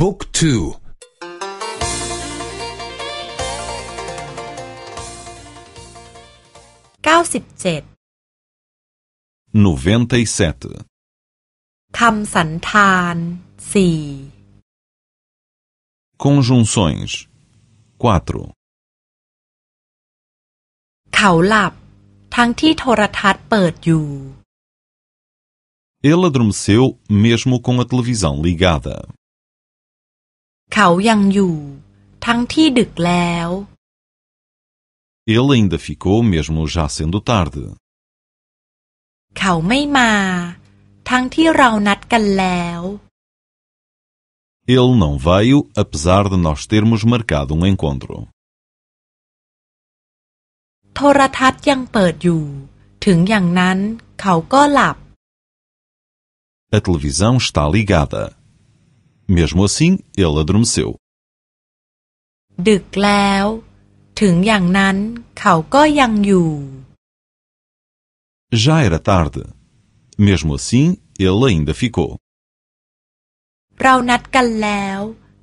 บุ๊กทูเก้าสิบเจ็ด noventa e sete คำสันธานสี่ conjunções quatro เขาหลับ ทั้งที่โทรทัศน์เปิดอยู่ ele adormeceu mesmo com a televisão ligada เขายังอยู่ ทั้งที่ดึกแล้ว ele ainda ficou mesmo já sendo tarde เขาไม่มา ทั้งที่เรานัดกันแล้ว ele não veio apesar de nós termos marcado um encontro โทรทัศน์ยังเปิดอยู่ ถึงอย่างนั้น เขาก็หลับ a televisão está ligada mesmo assim ele adormeceu ดึกแล้ว ถึงอย่างนั้น เขาก็ยังอยู่ já era tarde mesmo assim ele ainda ficou เรานัดกันแล้ว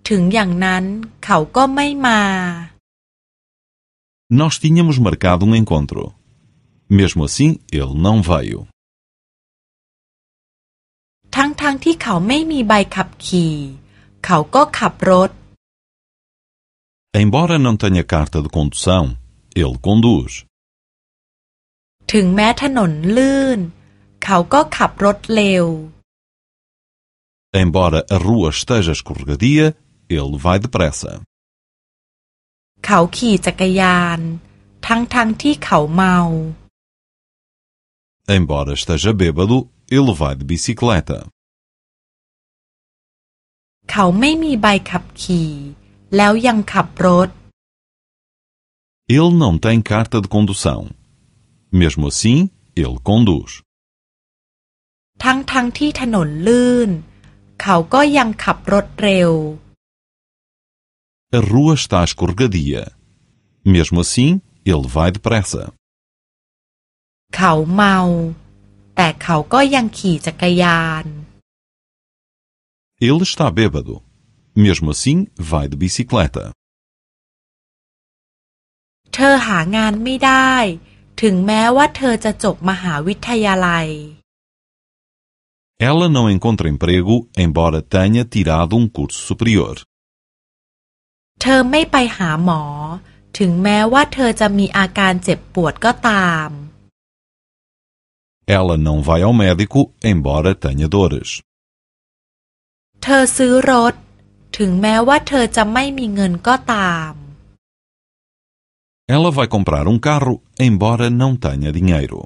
ถึงอย่างนั้น เขาก็ไม่มา nós tínhamos marcado um encontro mesmo assim ele não veio ทั้งๆทที่เขาไม่มีใบขับขี่ เขาก็ขับรถ embora não tenha carta de condução ele conduz ถึงแม้ถนนลื่น เขาก็ขับรถเร็ว embora a rua esteja escorregadia ele vai depressa เขาขี่จักรยาน ทั้งๆทที่เขาเมา embora esteja bêbado ele vai de bicicleta เขาไม่มีใบขับขี่ แล้วยังขับรถ ele não tem carta de condução mesmo assim ele conduz ทั้งๆทที่ถนนลื่น เขาก็ยังขับรถเร็ว a rua está escorregadia mesmo assim ele vai depressa เขาเมา แต่เขาก็ยังขี่จักรยาน ele está bêbado mesmo assim vai de bicicleta เธอหางานไม่ได้ ถึงแม้ว่าเธอจะจบมหาวิทยาลัย ela não encontra emprego embora tenha tirado um curso superior เธอไม่ไปหาหมอ ถึงแม้ว่าเธอจะมีอาการเจ็บปวดก็ตาม ela não vai ao médico embora tenha dores เ ธอซื้อรถ ถึงแม้ว่าเธอจะไม่มีเงินก็ตาม ela vai comprar um carro embora não tenha dinheiro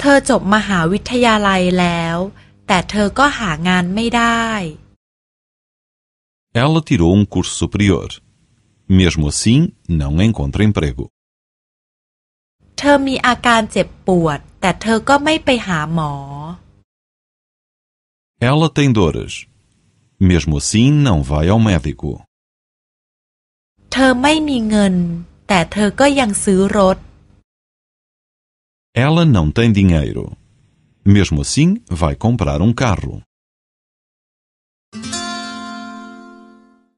เธอจบมหาวิทยาลัยแล้ว แต่เธอก็หางานไม่ได้ ela tirou um curso superior mesmo assim não encontra emprego เธอมีอาการเจ็บปวด แต่เธอก็ไม่ไปหาหมอ ela tem dores mesmo assim não vai ao médico เธอไม่มีเงิน แต่เธอก็ยังซื้อรถ ela não tem dinheiro mesmo assim vai comprar um carro